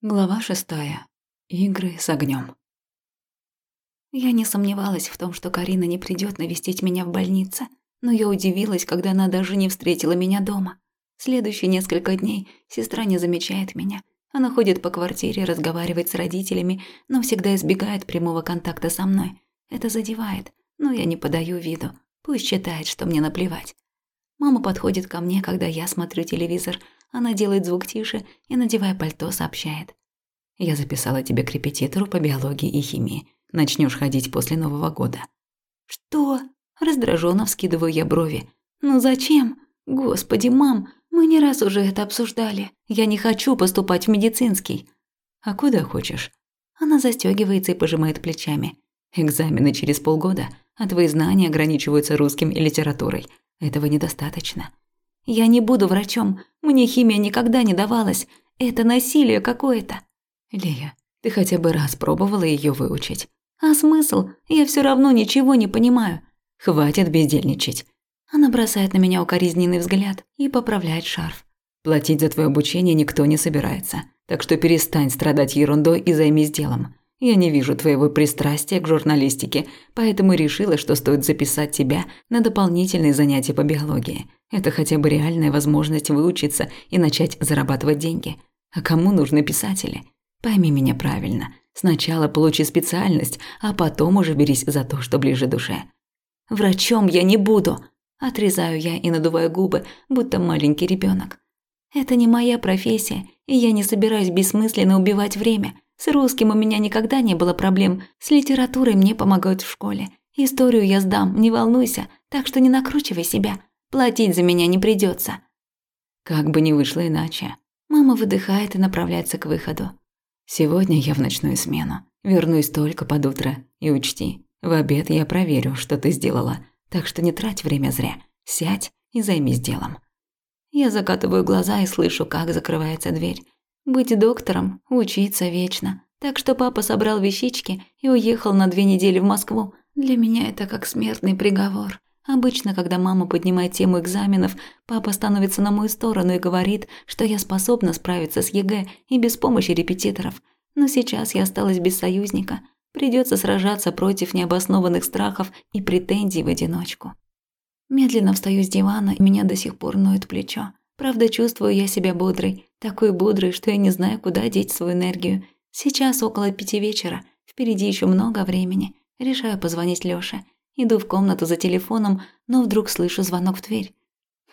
Глава шестая. Игры с огнем. Я не сомневалась в том, что Карина не придёт навестить меня в больнице, но я удивилась, когда она даже не встретила меня дома. Следующие несколько дней сестра не замечает меня. Она ходит по квартире, разговаривает с родителями, но всегда избегает прямого контакта со мной. Это задевает, но я не подаю виду. Пусть считает, что мне наплевать. Мама подходит ко мне, когда я смотрю телевизор – она делает звук тише и, надевая пальто, сообщает. «Я записала тебя к репетитору по биологии и химии. Начнешь ходить после Нового года». «Что?» Раздраженно вскидываю я брови. «Ну зачем? Господи, мам, мы не раз уже это обсуждали. Я не хочу поступать в медицинский». «А куда хочешь?» Она застегивается и пожимает плечами. «Экзамены через полгода, а твои знания ограничиваются русским и литературой. Этого недостаточно. Я не буду врачом. Мне химия никогда не давалась. Это насилие какое-то. Лея, ты хотя бы раз пробовала ее выучить? А смысл? Я все равно ничего не понимаю. Хватит бездельничать. Она бросает на меня укоризненный взгляд и поправляет шарф. Платить за твое обучение никто не собирается. Так что перестань страдать ерундой и займись делом. Я не вижу твоего пристрастия к журналистике, поэтому решила, что стоит записать тебя на дополнительные занятия по биологии. Это хотя бы реальная возможность выучиться и начать зарабатывать деньги. А кому нужны писатели? Пойми меня правильно. Сначала получи специальность, а потом уже берись за то, что ближе душе. Врачом я не буду, отрезаю я и надуваю губы, будто маленький ребенок. Это не моя профессия, и я не собираюсь бессмысленно убивать время. С русским у меня никогда не было проблем, с литературой мне помогают в школе. Историю я сдам, не волнуйся, так что не накручивай себя. Платить за меня не придется. Как бы ни вышло иначе. Мама выдыхает и направляется к выходу. Сегодня я в ночную смену. Вернусь только под утро. И учти, в обед я проверю, что ты сделала. Так что не трать время зря. Сядь и займись делом. Я закатываю глаза и слышу, как закрывается дверь. Быть доктором, учиться вечно. Так что папа собрал вещички и уехал на две недели в Москву. Для меня это как смертный приговор. Обычно, когда мама поднимает тему экзаменов, папа становится на мою сторону и говорит, что я способна справиться с ЕГЭ и без помощи репетиторов. Но сейчас я осталась без союзника. Придется сражаться против необоснованных страхов и претензий в одиночку. Медленно встаю с дивана, и меня до сих пор ноет плечо. Правда, чувствую я себя бодрой, такой бодрой, что я не знаю, куда деть свою энергию. Сейчас около пяти вечера, впереди еще много времени. Решаю позвонить Лёше. Иду в комнату за телефоном, но вдруг слышу звонок в дверь.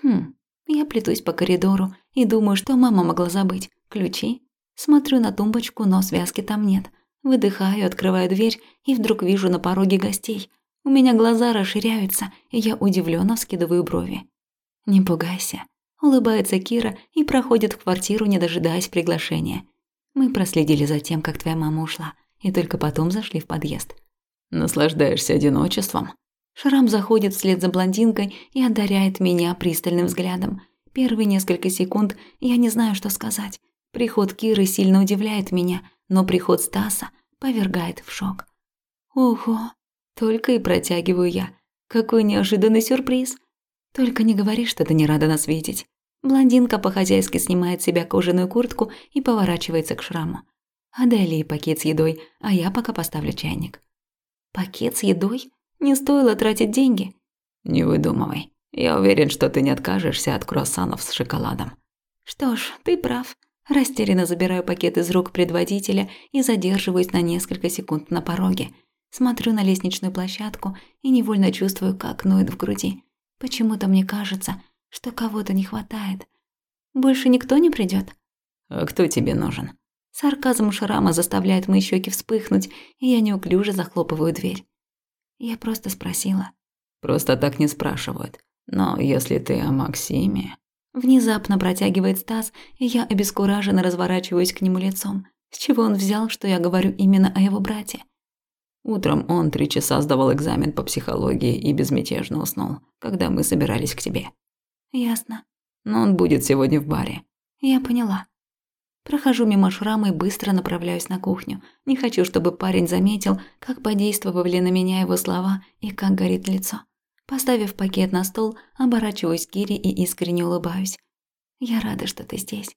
Хм, я плетусь по коридору и думаю, что мама могла забыть. Ключи? Смотрю на тумбочку, но связки там нет. Выдыхаю, открываю дверь и вдруг вижу на пороге гостей. У меня глаза расширяются, и я удивленно вскидываю брови. «Не пугайся», Улыбается Кира и проходит в квартиру, не дожидаясь приглашения. Мы проследили за тем, как твоя мама ушла, и только потом зашли в подъезд. Наслаждаешься одиночеством? Шрам заходит вслед за блондинкой и одаряет меня пристальным взглядом. Первые несколько секунд я не знаю, что сказать. Приход Киры сильно удивляет меня, но приход Стаса повергает в шок. Ого, только и протягиваю я. Какой неожиданный сюрприз. Только не говори, что ты не рада нас видеть. Блондинка по-хозяйски снимает с себя кожаную куртку и поворачивается к шраму. Отдай Ли пакет с едой, а я пока поставлю чайник. Пакет с едой? Не стоило тратить деньги. Не выдумывай. Я уверен, что ты не откажешься от круассанов с шоколадом. Что ж, ты прав. Растерянно забираю пакет из рук предводителя и задерживаюсь на несколько секунд на пороге. Смотрю на лестничную площадку и невольно чувствую, как ноет в груди. Почему-то мне кажется, что кого-то не хватает. Больше никто не придет. А кто тебе нужен? Сарказм шрама заставляет мои щеки вспыхнуть, и я неуклюже захлопываю дверь. Я просто спросила. Просто так не спрашивают. Но если ты о Максиме... Внезапно протягивает Стас, и я обескураженно разворачиваюсь к нему лицом. С чего он взял, что я говорю именно о его брате? Утром он три часа сдавал экзамен по психологии и безмятежно уснул, когда мы собирались к тебе. Ясно. Но он будет сегодня в баре. Я поняла. Прохожу мимо шрама и быстро направляюсь на кухню. Не хочу, чтобы парень заметил, как подействовали на меня его слова и как горит лицо. Поставив пакет на стол, оборачиваюсь к Кире и искренне улыбаюсь. «Я рада, что ты здесь».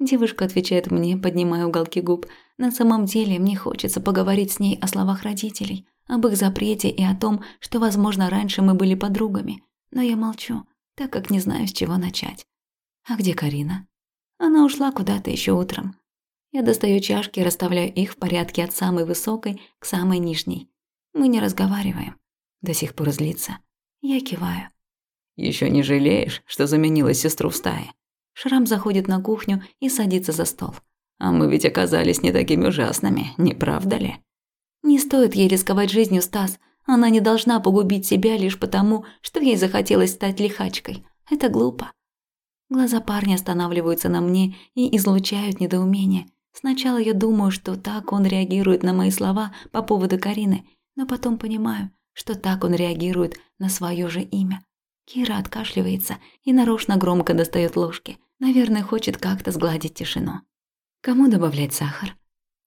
Девушка отвечает мне, поднимая уголки губ. На самом деле мне хочется поговорить с ней о словах родителей, об их запрете и о том, что, возможно, раньше мы были подругами. Но я молчу, так как не знаю, с чего начать. А где Карина? Она ушла куда-то еще утром. Я достаю чашки и расставляю их в порядке от самой высокой к самой нижней. Мы не разговариваем. До сих пор злится. Я киваю. Еще не жалеешь, что заменила сестру в стае? Шрам заходит на кухню и садится за стол. А мы ведь оказались не такими ужасными, не правда ли? Не стоит ей рисковать жизнью, Стас. Она не должна погубить себя лишь потому, что ей захотелось стать лихачкой. Это глупо. Глаза парня останавливаются на мне и излучают недоумение. Сначала я думаю, что так он реагирует на мои слова по поводу Карины, но потом понимаю, что так он реагирует на свое же имя. Кира откашливается и нарочно громко достает ложки. Наверное, хочет как-то сгладить тишину. Кому добавлять сахар?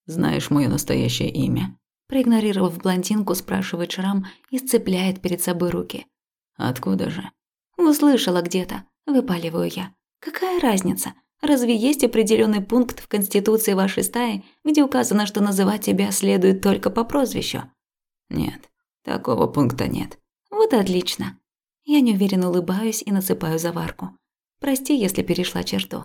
Знаешь мое настоящее имя? Проигнорировав блондинку, спрашивает Шрам и сцепляет перед собой руки. Откуда же? Услышала где-то, выпаливаю я. Какая разница? Разве есть определенный пункт в конституции вашей стаи, где указано, что называть тебя следует только по прозвищу? Нет, такого пункта нет. Вот отлично. Я неуверенно улыбаюсь и насыпаю заварку. Прости, если перешла черту.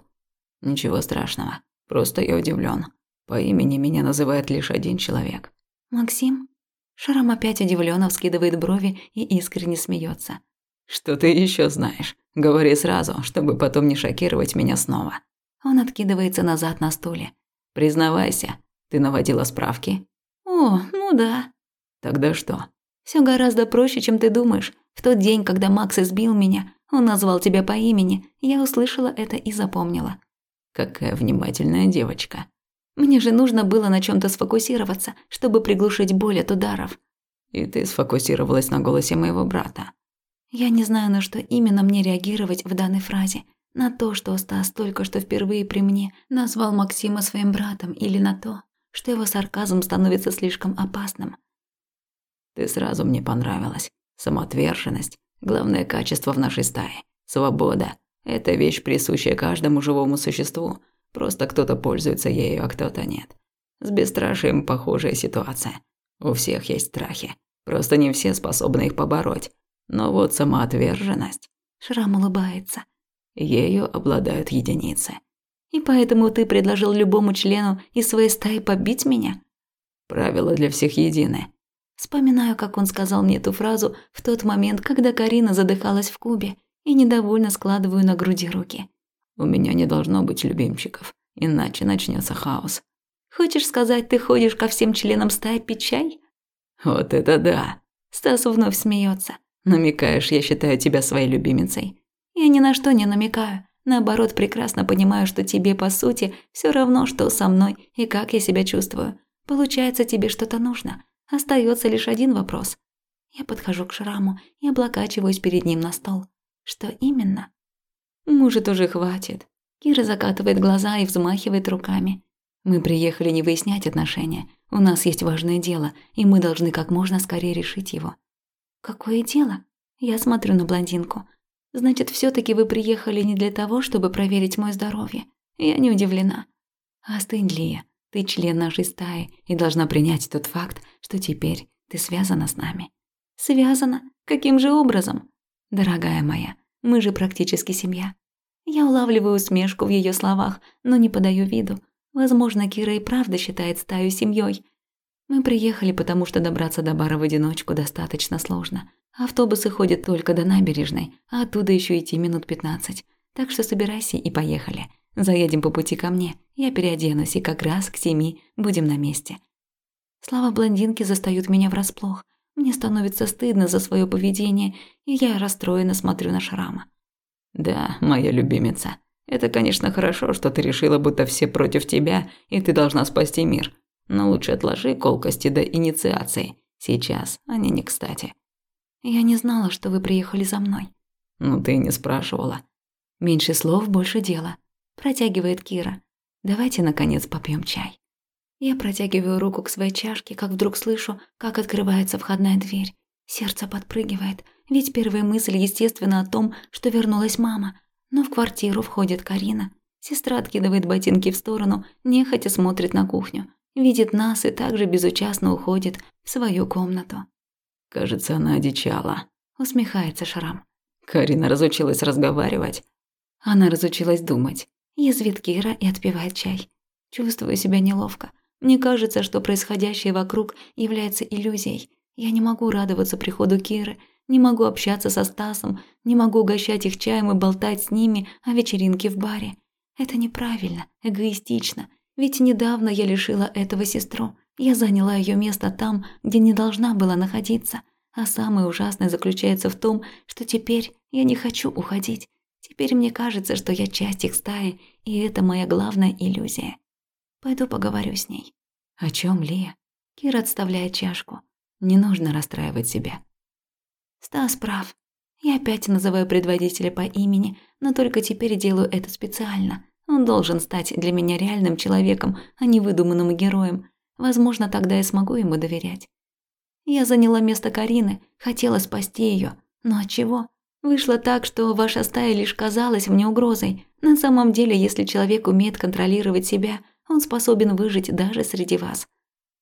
Ничего страшного. Просто я удивлен. По имени меня называет лишь один человек. Максим? Шарам опять удивленно вскидывает брови и искренне смеется. Что ты еще знаешь? Говори сразу, чтобы потом не шокировать меня снова. Он откидывается назад на стуле. Признавайся, ты наводила справки? О, ну да. Тогда что? Все гораздо проще, чем ты думаешь. В тот день, когда Макс избил меня, он назвал тебя по имени. Я услышала это и запомнила. Какая внимательная девочка. Мне же нужно было на чем то сфокусироваться, чтобы приглушить боль от ударов. И ты сфокусировалась на голосе моего брата. Я не знаю, на что именно мне реагировать в данной фразе. На то, что Стас только что впервые при мне назвал Максима своим братом, или на то, что его сарказм становится слишком опасным. Ты сразу мне понравилась. Самоотверженность – главное качество в нашей стае. Свобода – это вещь, присущая каждому живому существу. Просто кто-то пользуется ею, а кто-то нет. С бесстрашием похожая ситуация. У всех есть страхи. Просто не все способны их побороть. Но вот самоотверженность... Шрам улыбается. Ею обладают единицы. И поэтому ты предложил любому члену из своей стаи побить меня? Правила для всех едины. Вспоминаю, как он сказал мне эту фразу в тот момент, когда Карина задыхалась в кубе, и недовольно складываю на груди руки. «У меня не должно быть любимчиков, иначе начнется хаос». «Хочешь сказать, ты ходишь ко всем членам стаи пить чай?» «Вот это да!» Стас вновь смеется. «Намекаешь, я считаю тебя своей любимицей?» «Я ни на что не намекаю. Наоборот, прекрасно понимаю, что тебе, по сути, все равно, что со мной и как я себя чувствую. Получается, тебе что-то нужно. Остается лишь один вопрос. Я подхожу к шраму и облокачиваюсь перед ним на стол. Что именно? Может, уже хватит. Кира закатывает глаза и взмахивает руками. Мы приехали не выяснять отношения. У нас есть важное дело, и мы должны как можно скорее решить его. Какое дело? Я смотрю на блондинку. Значит, все таки вы приехали не для того, чтобы проверить мое здоровье. Я не удивлена. Остынь, Лия. Ты член нашей стаи и должна принять тот факт, что теперь ты связана с нами. Связана? Каким же образом? Дорогая моя, мы же практически семья. Я улавливаю усмешку в ее словах, но не подаю виду. Возможно, Кира и правда считает стаю семьей. Мы приехали, потому что добраться до бара в одиночку достаточно сложно. Автобусы ходят только до набережной, а оттуда еще идти минут пятнадцать. Так что собирайся и поехали. Заедем по пути ко мне, я переоденусь, и как раз к семи будем на месте. Слова блондинки застают меня врасплох. Мне становится стыдно за свое поведение, и я расстроенно смотрю на Шрама. «Да, моя любимица, это, конечно, хорошо, что ты решила, будто все против тебя, и ты должна спасти мир. Но лучше отложи колкости до инициации. Сейчас они не кстати». «Я не знала, что вы приехали за мной». «Ну, ты не спрашивала». «Меньше слов, больше дела протягивает Кира. Давайте, наконец, попьем чай. Я протягиваю руку к своей чашке, как вдруг слышу, как открывается входная дверь. Сердце подпрыгивает, ведь первая мысль, естественно, о том, что вернулась мама. Но в квартиру входит Карина. Сестра откидывает ботинки в сторону, нехотя смотрит на кухню. Видит нас и также безучастно уходит в свою комнату. Кажется, она одичала. Усмехается Шрам. Карина разучилась разговаривать. Она разучилась думать. Язвит Кира и отпивает чай. Чувствую себя неловко. Мне кажется, что происходящее вокруг является иллюзией. Я не могу радоваться приходу Киры, не могу общаться со Стасом, не могу угощать их чаем и болтать с ними о вечеринке в баре. Это неправильно, эгоистично. Ведь недавно я лишила этого сестру. Я заняла ее место там, где не должна была находиться. А самое ужасное заключается в том, что теперь я не хочу уходить. Теперь мне кажется, что я часть их стаи, и это моя главная иллюзия. Пойду поговорю с ней. О чем, Лия? Кира отставляет чашку. Не нужно расстраивать себя. Стас прав. Я опять называю предводителя по имени, но только теперь делаю это специально. Он должен стать для меня реальным человеком, а не выдуманным героем. Возможно, тогда я смогу ему доверять. Я заняла место Карины, хотела спасти ее, но от чего? Вышло так, что ваша стая лишь казалась мне угрозой. На самом деле, если человек умеет контролировать себя, он способен выжить даже среди вас.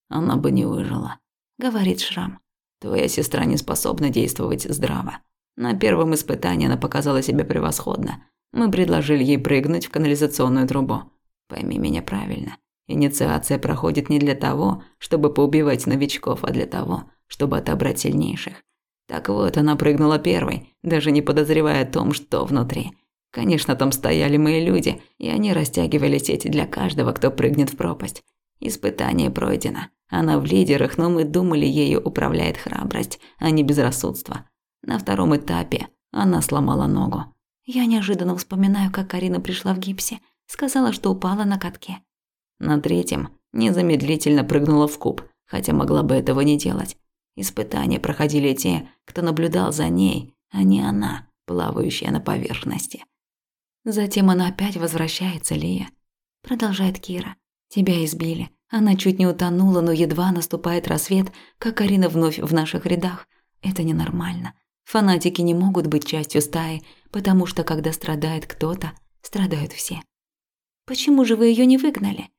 Она бы не выжила, говорит Шрам. Твоя сестра не способна действовать здраво. На первом испытании она показала себя превосходно. Мы предложили ей прыгнуть в канализационную трубу. Пойми меня правильно. Инициация проходит не для того, чтобы поубивать новичков, а для того, чтобы отобрать сильнейших. Так вот, она прыгнула первой, даже не подозревая о том, что внутри. Конечно, там стояли мои люди, и они растягивали сети для каждого, кто прыгнет в пропасть. Испытание пройдено. Она в лидерах, но мы думали, ею управляет храбрость, а не безрассудство. На втором этапе она сломала ногу. Я неожиданно вспоминаю, как Карина пришла в гипсе. Сказала, что упала на катке. На третьем незамедлительно прыгнула в куб, хотя могла бы этого не делать. Испытания проходили те, кто наблюдал за ней, а не она, плавающая на поверхности. Затем она опять возвращается, Лия. Продолжает Кира. Тебя избили. Она чуть не утонула, но едва наступает рассвет, как Карина вновь в наших рядах. Это ненормально. Фанатики не могут быть частью стаи, потому что когда страдает кто-то, страдают все. Почему же вы ее не выгнали?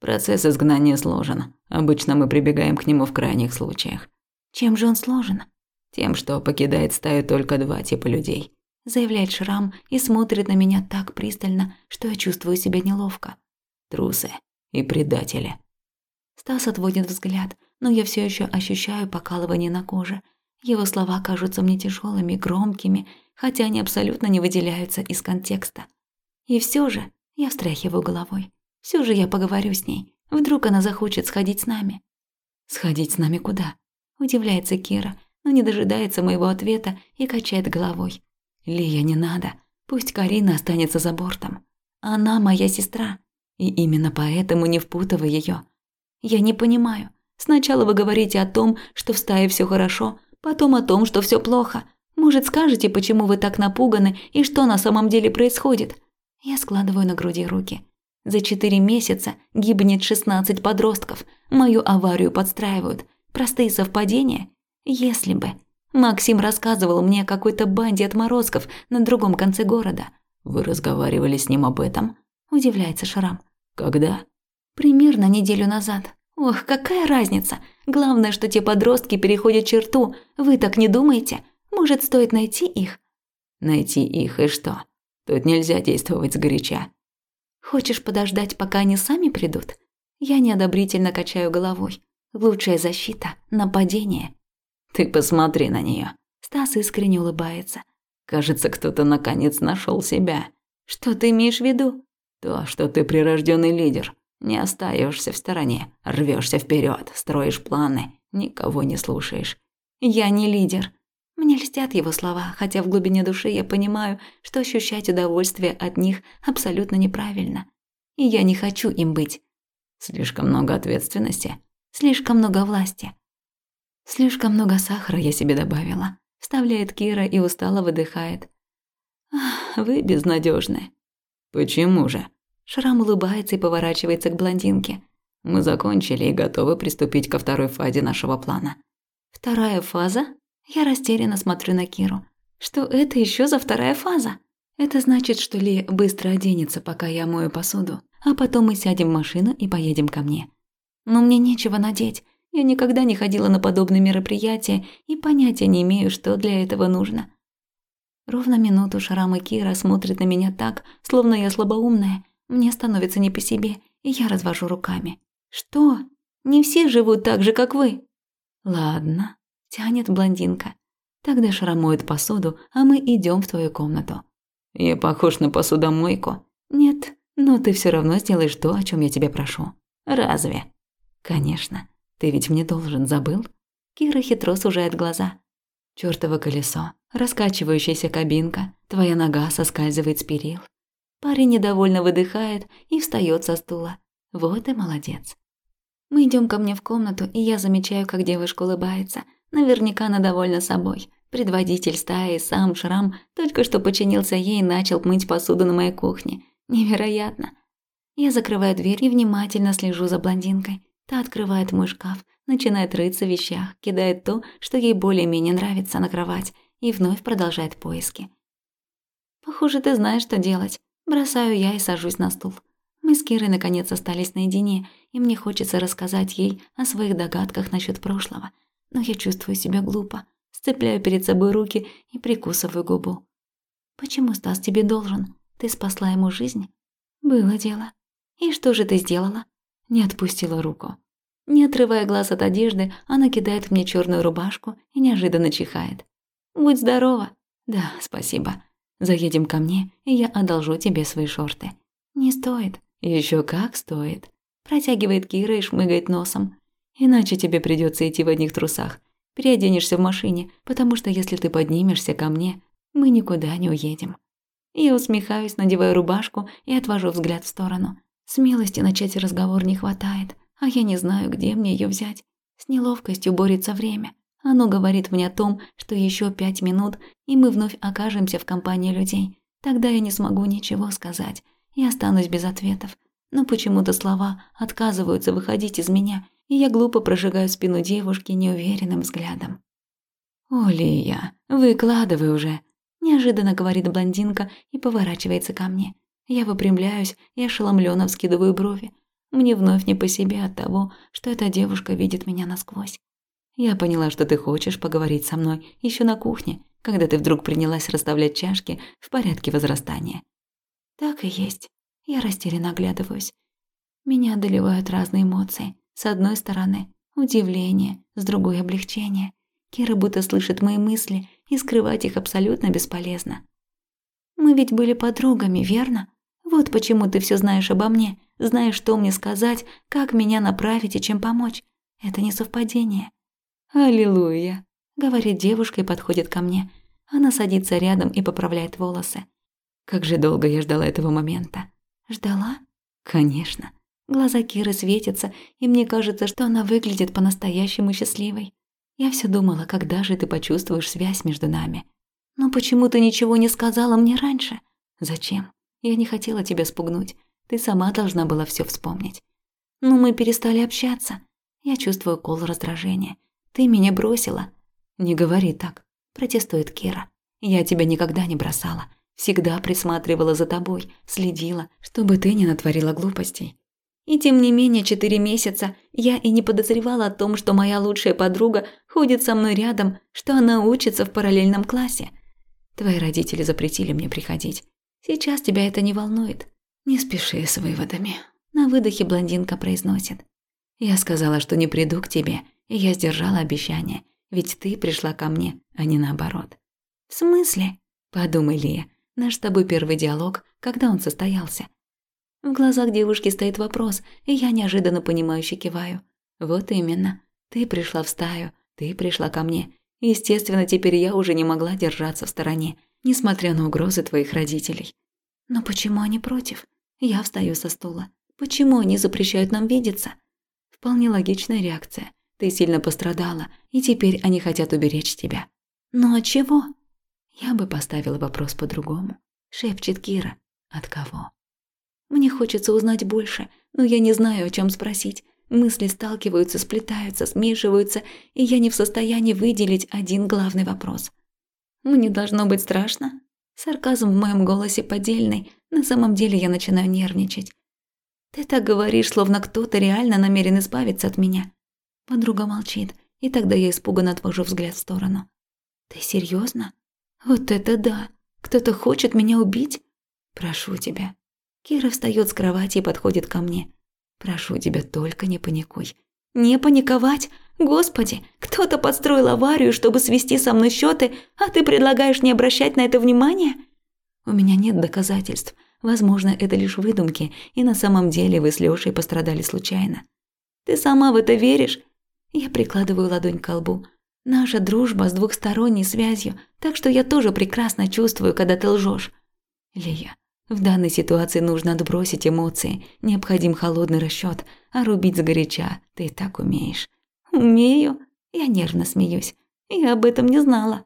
Процесс изгнания сложен. Обычно мы прибегаем к нему в крайних случаях. Чем же он сложен? Тем, что покидает стаю только два типа людей. Заявляет Шрам и смотрит на меня так пристально, что я чувствую себя неловко. Трусы и предатели. Стас отводит взгляд, но я все еще ощущаю покалывание на коже. Его слова кажутся мне тяжелыми, громкими, хотя они абсолютно не выделяются из контекста. И все же я встряхиваю головой. Все же я поговорю с ней. Вдруг она захочет сходить с нами. Сходить с нами куда? Удивляется Кира, но не дожидается моего ответа и качает головой. «Лия, не надо. Пусть Карина останется за бортом. Она моя сестра, и именно поэтому не впутывай ее. Я не понимаю. Сначала вы говорите о том, что в стае все хорошо, потом о том, что все плохо. Может, скажете, почему вы так напуганы и что на самом деле происходит? Я складываю на груди руки. За четыре месяца гибнет 16 подростков. Мою аварию подстраивают. Простые совпадения? Если бы. Максим рассказывал мне о какой-то банде отморозков на другом конце города. Вы разговаривали с ним об этом? Удивляется Шрам. Когда? Примерно неделю назад. Ох, какая разница? Главное, что те подростки переходят черту. Вы так не думаете? Может, стоит найти их? Найти их и что? Тут нельзя действовать сгоряча. Хочешь подождать, пока они сами придут? Я неодобрительно качаю головой. Лучшая защита – нападение. Ты посмотри на нее. Стас искренне улыбается. Кажется, кто-то наконец нашел себя. Что ты имеешь в виду? То, что ты прирожденный лидер. Не остаешься в стороне, рвешься вперед, строишь планы, никого не слушаешь. Я не лидер. Мне льстят его слова, хотя в глубине души я понимаю, что ощущать удовольствие от них абсолютно неправильно. И я не хочу им быть. Слишком много ответственности. Слишком много власти. Слишком много сахара я себе добавила. Вставляет Кира и устало выдыхает. Ах, вы безнадежны. Почему же? Шрам улыбается и поворачивается к блондинке. Мы закончили и готовы приступить ко второй фазе нашего плана. Вторая фаза? Я растерянно смотрю на Киру. Что это еще за вторая фаза? Это значит, что Ли быстро оденется, пока я мою посуду, а потом мы сядем в машину и поедем ко мне. Но мне нечего надеть. Я никогда не ходила на подобные мероприятия и понятия не имею, что для этого нужно. Ровно минуту Шрам и Кира смотрят на меня так, словно я слабоумная. Мне становится не по себе, и я развожу руками. «Что? Не все живут так же, как вы?» «Ладно», – тянет блондинка. «Тогда Шрам моет посуду, а мы идем в твою комнату». «Я похож на посудомойку?» «Нет, но ты все равно сделаешь то, о чем я тебя прошу». «Разве?» «Конечно. Ты ведь мне должен, забыл?» Кира хитро сужает глаза. Чёртово колесо, раскачивающаяся кабинка, твоя нога соскальзывает с перил. Парень недовольно выдыхает и встает со стула. Вот и молодец. Мы идем ко мне в комнату, и я замечаю, как девушка улыбается. Наверняка она довольна собой. Предводитель стаи, сам Шрам, только что подчинился ей и начал мыть посуду на моей кухне. Невероятно. Я закрываю дверь и внимательно слежу за блондинкой. Та открывает мой шкаф, начинает рыться в вещах, кидает то, что ей более-менее нравится, на кровать и вновь продолжает поиски. «Похоже, ты знаешь, что делать». Бросаю я и сажусь на стул. Мы с Кирой наконец остались наедине, и мне хочется рассказать ей о своих догадках насчет прошлого. Но я чувствую себя глупо, сцепляю перед собой руки и прикусываю губу. «Почему Стас тебе должен? Ты спасла ему жизнь?» «Было дело. И что же ты сделала?» Не отпустила руку. Не отрывая глаз от одежды, она кидает мне черную рубашку и неожиданно чихает. «Будь здорова!» «Да, спасибо. Заедем ко мне, и я одолжу тебе свои шорты». «Не стоит». Еще как стоит». Протягивает Кира и шмыгает носом. «Иначе тебе придется идти в одних трусах. Переоденешься в машине, потому что если ты поднимешься ко мне, мы никуда не уедем». Я усмехаюсь, надеваю рубашку и отвожу взгляд в сторону. Смелости начать разговор не хватает а я не знаю, где мне ее взять. С неловкостью борется время. Оно говорит мне о том, что еще пять минут, и мы вновь окажемся в компании людей. Тогда я не смогу ничего сказать и останусь без ответов. Но почему-то слова отказываются выходить из меня, и я глупо прожигаю спину девушки неуверенным взглядом. «О, Лия, выкладывай уже», – неожиданно говорит блондинка и поворачивается ко мне. Я выпрямляюсь и ошеломленно вскидываю брови. Мне вновь не по себе от того, что эта девушка видит меня насквозь. Я поняла, что ты хочешь поговорить со мной еще на кухне, когда ты вдруг принялась расставлять чашки в порядке возрастания. Так и есть. Я растерянно оглядываюсь. Меня одолевают разные эмоции. С одной стороны, удивление, с другой облегчение. Кира будто слышит мои мысли, и скрывать их абсолютно бесполезно. Мы ведь были подругами, верно? Вот почему ты все знаешь обо мне, знаешь, что мне сказать, как меня направить и чем помочь. Это не совпадение. Аллилуйя, говорит девушка и подходит ко мне. Она садится рядом и поправляет волосы. Как же долго я ждала этого момента. Ждала? Конечно. Глаза Киры светятся, и мне кажется, что она выглядит по-настоящему счастливой. Я все думала, когда же ты почувствуешь связь между нами. Но почему ты ничего не сказала мне раньше? Зачем? Я не хотела тебя спугнуть. Ты сама должна была все вспомнить. Но мы перестали общаться. Я чувствую кол раздражения. Ты меня бросила. Не говори так, протестует Кира. Я тебя никогда не бросала. Всегда присматривала за тобой, следила, чтобы ты не натворила глупостей. И тем не менее, четыре месяца я и не подозревала о том, что моя лучшая подруга ходит со мной рядом, что она учится в параллельном классе. Твои родители запретили мне приходить. Сейчас тебя это не волнует. Не спеши с выводами. На выдохе блондинка произносит. Я сказала, что не приду к тебе, и я сдержала обещание, ведь ты пришла ко мне, а не наоборот. В смысле? Подумай, Лия, наш с тобой первый диалог, когда он состоялся. В глазах девушки стоит вопрос, и я неожиданно понимающе киваю. Вот именно. Ты пришла в стаю, ты пришла ко мне. Естественно, теперь я уже не могла держаться в стороне несмотря на угрозы твоих родителей. Но почему они против? Я встаю со стула. Почему они запрещают нам видеться? Вполне логичная реакция. Ты сильно пострадала, и теперь они хотят уберечь тебя. Но от чего? Я бы поставила вопрос по-другому. Шепчет Кира. От кого? Мне хочется узнать больше, но я не знаю, о чем спросить. Мысли сталкиваются, сплетаются, смешиваются, и я не в состоянии выделить один главный вопрос – мне должно быть страшно. Сарказм в моем голосе поддельный, на самом деле я начинаю нервничать. Ты так говоришь, словно кто-то реально намерен избавиться от меня. Подруга молчит, и тогда я испуганно отвожу взгляд в сторону. Ты серьезно? Вот это да! Кто-то хочет меня убить? Прошу тебя. Кира встает с кровати и подходит ко мне. Прошу тебя, только не паникуй. Не паниковать? Господи, кто-то подстроил аварию, чтобы свести со мной счеты, а ты предлагаешь не обращать на это внимания? У меня нет доказательств. Возможно, это лишь выдумки, и на самом деле вы с Лёшей пострадали случайно. Ты сама в это веришь? Я прикладываю ладонь к колбу. Наша дружба с двухсторонней связью, так что я тоже прекрасно чувствую, когда ты лжешь. Лия, в данной ситуации нужно отбросить эмоции, необходим холодный расчёт, а рубить сгоряча ты и так умеешь. Умею? Я нервно смеюсь. Я об этом не знала.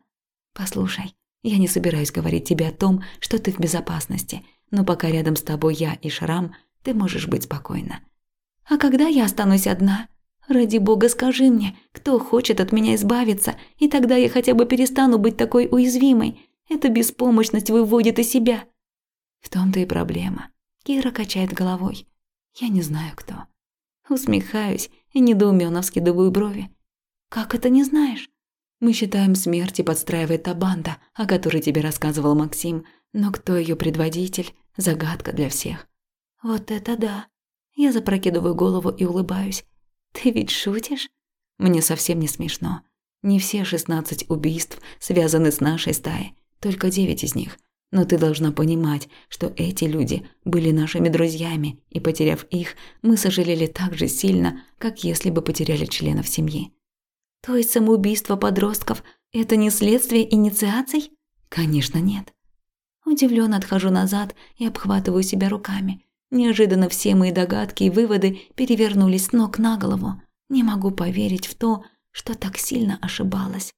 Послушай, я не собираюсь говорить тебе о том, что ты в безопасности, но пока рядом с тобой я и Шрам, ты можешь быть спокойна. А когда я останусь одна? Ради бога, скажи мне, кто хочет от меня избавиться, и тогда я хотя бы перестану быть такой уязвимой. Эта беспомощность выводит из себя. В том-то и проблема. Кира качает головой. Я не знаю, кто. Усмехаюсь и недоуменно вскидываю брови. Как это не знаешь? Мы считаем смерть и подстраивает та банда, о которой тебе рассказывал Максим, но кто ее предводитель – загадка для всех. Вот это да. Я запрокидываю голову и улыбаюсь. Ты ведь шутишь? Мне совсем не смешно. Не все 16 убийств связаны с нашей стаей, только 9 из них. Но ты должна понимать, что эти люди были нашими друзьями, и потеряв их, мы сожалели так же сильно, как если бы потеряли членов семьи. То есть самоубийство подростков – это не следствие инициаций? Конечно, нет. Удивленно отхожу назад и обхватываю себя руками. Неожиданно все мои догадки и выводы перевернулись с ног на голову. Не могу поверить в то, что так сильно ошибалась.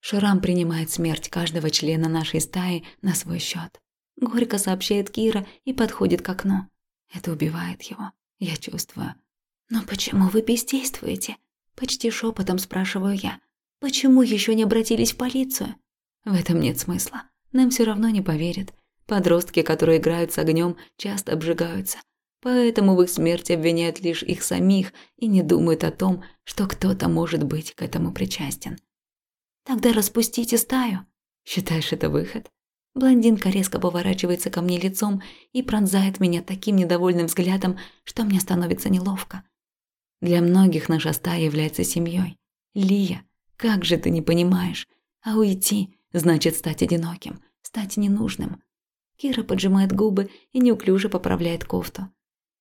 Шрам принимает смерть каждого члена нашей стаи на свой счет. Горько сообщает Кира и подходит к окну. Это убивает его, я чувствую. Но почему вы бездействуете? Почти шепотом спрашиваю я. Почему еще не обратились в полицию? В этом нет смысла. Нам все равно не поверят. Подростки, которые играют с огнем, часто обжигаются. Поэтому в их смерти обвиняют лишь их самих и не думают о том, что кто-то может быть к этому причастен. Тогда распустите стаю. Считаешь это выход? Блондинка резко поворачивается ко мне лицом и пронзает меня таким недовольным взглядом, что мне становится неловко. Для многих наша стая является семьей. Лия, как же ты не понимаешь? А уйти значит стать одиноким, стать ненужным. Кира поджимает губы и неуклюже поправляет кофту.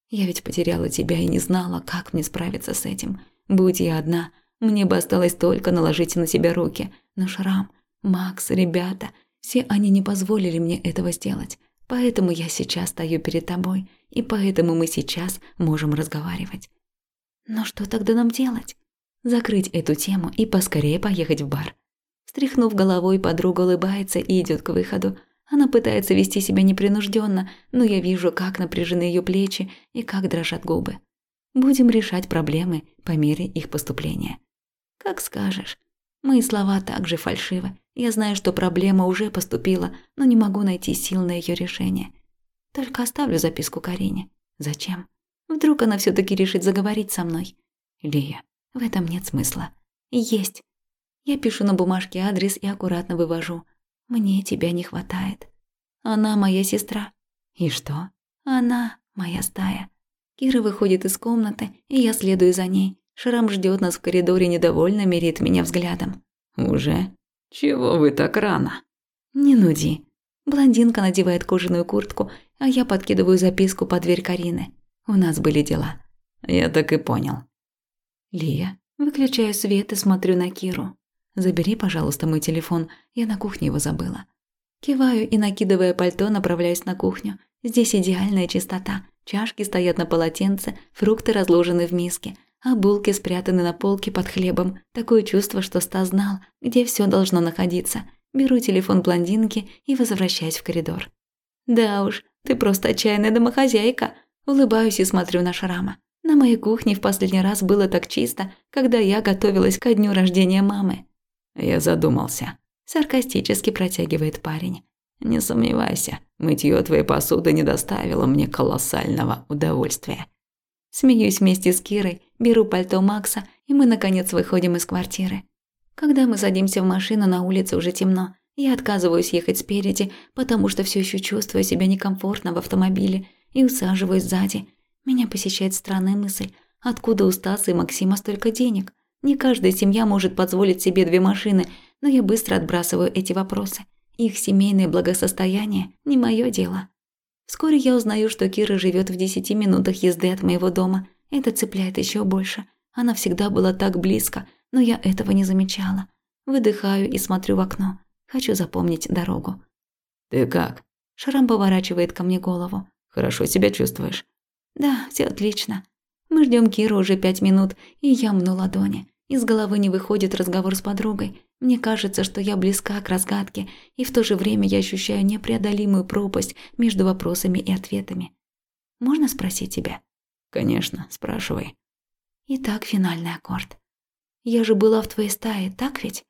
Я ведь потеряла тебя и не знала, как мне справиться с этим. Будь я одна, мне бы осталось только наложить на себя руки. Но Шрам, Макс, ребята, все они не позволили мне этого сделать. Поэтому я сейчас стою перед тобой, и поэтому мы сейчас можем разговаривать. Но что тогда нам делать? Закрыть эту тему и поскорее поехать в бар. Стряхнув головой, подруга улыбается и идет к выходу. Она пытается вести себя непринужденно, но я вижу, как напряжены ее плечи и как дрожат губы. Будем решать проблемы по мере их поступления. Как скажешь. Мои слова также фальшивы. Я знаю, что проблема уже поступила, но не могу найти сил на ее решение. Только оставлю записку Карине. Зачем? Вдруг она все таки решит заговорить со мной. Лия, в этом нет смысла. Есть. Я пишу на бумажке адрес и аккуратно вывожу. Мне тебя не хватает. Она моя сестра. И что? Она моя стая. Кира выходит из комнаты, и я следую за ней. Шрам ждет нас в коридоре, недовольно мерит меня взглядом. «Уже? Чего вы так рано?» «Не нуди». Блондинка надевает кожаную куртку, а я подкидываю записку под дверь Карины. У нас были дела. Я так и понял. Лия, выключаю свет и смотрю на Киру. Забери, пожалуйста, мой телефон, я на кухне его забыла. Киваю и, накидывая пальто, направляюсь на кухню. Здесь идеальная чистота. Чашки стоят на полотенце, фрукты разложены в миске – а булки спрятаны на полке под хлебом. Такое чувство, что Стас знал, где все должно находиться. Беру телефон блондинки и возвращаюсь в коридор. «Да уж, ты просто отчаянная домохозяйка», улыбаюсь и смотрю на Шрама. На моей кухне в последний раз было так чисто, когда я готовилась ко дню рождения мамы. Я задумался. Саркастически протягивает парень. Не сомневайся, мытье твоей посуды не доставило мне колоссального удовольствия. Смеюсь вместе с Кирой, беру пальто Макса, и мы, наконец, выходим из квартиры. Когда мы садимся в машину, на улице уже темно. Я отказываюсь ехать спереди, потому что все еще чувствую себя некомфортно в автомобиле, и усаживаюсь сзади. Меня посещает странная мысль, откуда у Стаса и Максима столько денег? Не каждая семья может позволить себе две машины, но я быстро отбрасываю эти вопросы. Их семейное благосостояние – не мое дело. Вскоре я узнаю, что Кира живет в десяти минутах езды от моего дома. Это цепляет еще больше. Она всегда была так близко, но я этого не замечала. Выдыхаю и смотрю в окно. Хочу запомнить дорогу. «Ты как?» Шрам поворачивает ко мне голову. «Хорошо себя чувствуешь?» «Да, все отлично. Мы ждем Киру уже пять минут, и я мну ладони. Из головы не выходит разговор с подругой. Мне кажется, что я близка к разгадке, и в то же время я ощущаю непреодолимую пропасть между вопросами и ответами. Можно спросить тебя? Конечно, спрашивай. Итак, финальный аккорд. Я же была в твоей стае, так ведь?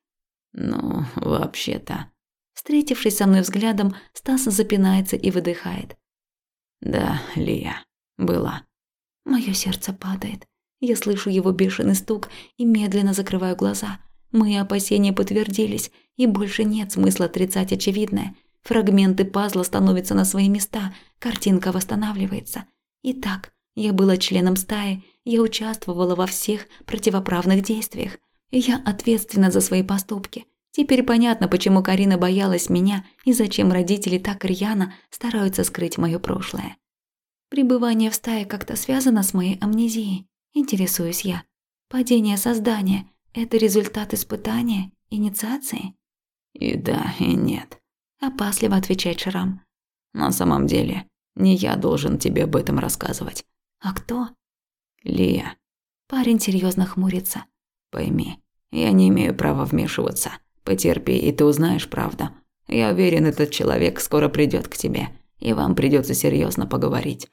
Ну, вообще-то. Встретившись со мной взглядом, Стас запинается и выдыхает. Да, Лия, была. Мое сердце падает. Я слышу его бешеный стук и медленно закрываю глаза. Мои опасения подтвердились, и больше нет смысла отрицать очевидное. Фрагменты пазла становятся на свои места, картинка восстанавливается. Итак, я была членом стаи, я участвовала во всех противоправных действиях. Я ответственна за свои поступки. Теперь понятно, почему Карина боялась меня и зачем родители так рьяно стараются скрыть мое прошлое. Пребывание в стае как-то связано с моей амнезией, интересуюсь я. Падение создания – это результат испытания, инициации? И да, и нет. Опасливо отвечает Шрам. На самом деле, не я должен тебе об этом рассказывать. А кто? Лия. Парень серьезно хмурится. Пойми, я не имею права вмешиваться. Потерпи, и ты узнаешь правду. Я уверен, этот человек скоро придет к тебе, и вам придется серьезно поговорить.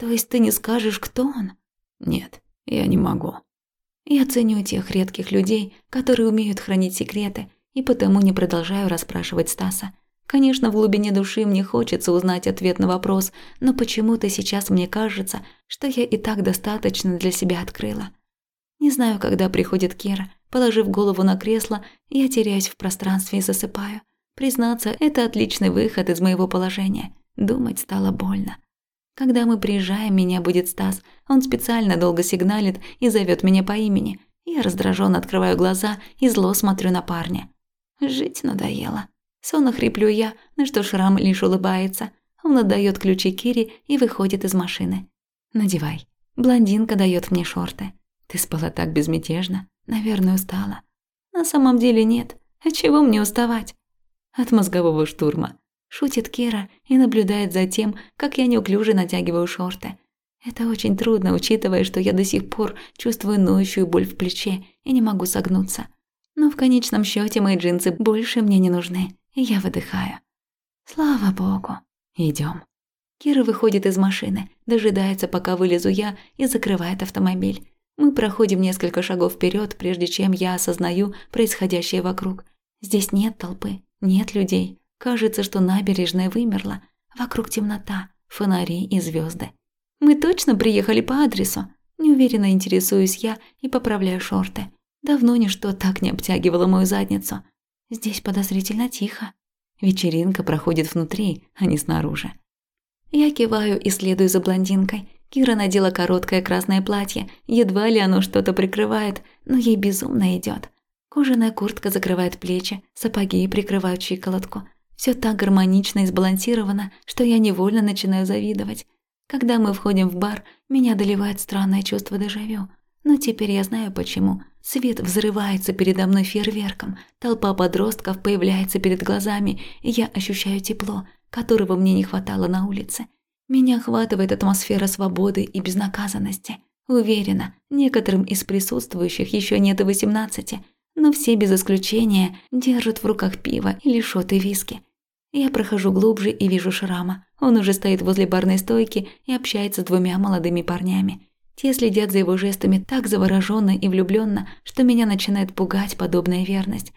То есть ты не скажешь, кто он? Нет, я не могу. Я ценю тех редких людей, которые умеют хранить секреты, и потому не продолжаю расспрашивать Стаса. Конечно, в глубине души мне хочется узнать ответ на вопрос, но почему-то сейчас мне кажется, что я и так достаточно для себя открыла. Не знаю, когда приходит Кира. Положив голову на кресло, я теряюсь в пространстве и засыпаю. Признаться, это отличный выход из моего положения. Думать стало больно. Когда мы приезжаем, меня будет Стас. Он специально долго сигналит и зовет меня по имени. Я раздраженно открываю глаза и зло смотрю на парня. Жить надоело. Сонно хриплю я, на что Шрам лишь улыбается. Он отдает ключи Кире и выходит из машины. «Надевай». Блондинка дает мне шорты. «Ты спала так безмятежно. Наверное, устала». «На самом деле нет. А чего мне уставать?» «От мозгового штурма. Шутит Кира и наблюдает за тем, как я неуклюже натягиваю шорты. Это очень трудно, учитывая, что я до сих пор чувствую ноющую боль в плече и не могу согнуться. Но в конечном счете мои джинсы больше мне не нужны, и я выдыхаю. Слава богу. Идем. Кира выходит из машины, дожидается, пока вылезу я, и закрывает автомобиль. Мы проходим несколько шагов вперед, прежде чем я осознаю происходящее вокруг. Здесь нет толпы, нет людей. Кажется, что набережная вымерла. Вокруг темнота, фонари и звезды. Мы точно приехали по адресу. Неуверенно интересуюсь я и поправляю шорты. Давно ничто так не обтягивало мою задницу. Здесь подозрительно тихо. Вечеринка проходит внутри, а не снаружи. Я киваю и следую за блондинкой. Кира надела короткое красное платье, едва ли оно что-то прикрывает, но ей безумно идет. Кожаная куртка закрывает плечи, сапоги прикрывают щиколотку. Все так гармонично и сбалансировано, что я невольно начинаю завидовать. Когда мы входим в бар, меня доливает странное чувство дежавю. Но теперь я знаю почему. Свет взрывается передо мной фейерверком, толпа подростков появляется перед глазами, и я ощущаю тепло, которого мне не хватало на улице. Меня охватывает атмосфера свободы и безнаказанности. Уверена, некоторым из присутствующих еще нет и восемнадцати, но все без исключения держат в руках пиво или шоты виски. Я прохожу глубже и вижу Шрама. Он уже стоит возле барной стойки и общается с двумя молодыми парнями. Те следят за его жестами так завороженно и влюбленно, что меня начинает пугать подобная верность.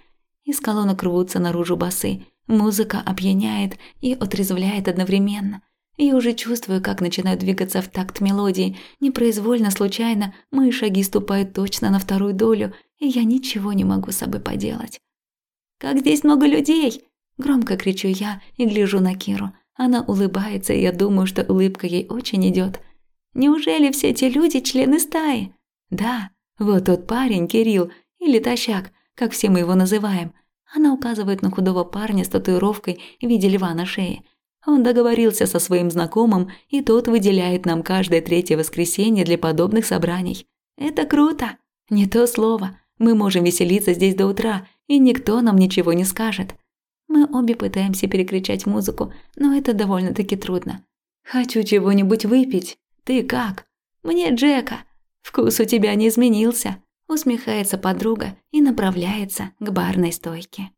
Из колонок рвутся наружу басы. Музыка опьяняет и отрезвляет одновременно. Я уже чувствую, как начинаю двигаться в такт мелодии. Непроизвольно, случайно, мои шаги ступают точно на вторую долю, и я ничего не могу с собой поделать. «Как здесь много людей!» Громко кричу я и гляжу на Киру. Она улыбается, и я думаю, что улыбка ей очень идет. «Неужели все эти люди члены стаи?» «Да, вот тот парень, Кирилл, или Тощак, как все мы его называем. Она указывает на худого парня с татуировкой в виде льва на шее. Он договорился со своим знакомым, и тот выделяет нам каждое третье воскресенье для подобных собраний. Это круто. Не то слово. Мы можем веселиться здесь до утра, и никто нам ничего не скажет. Мы обе пытаемся перекричать музыку, но это довольно-таки трудно. Хочу чего-нибудь выпить. Ты как? Мне Джека. Вкус у тебя не изменился. Усмехается подруга и направляется к барной стойке.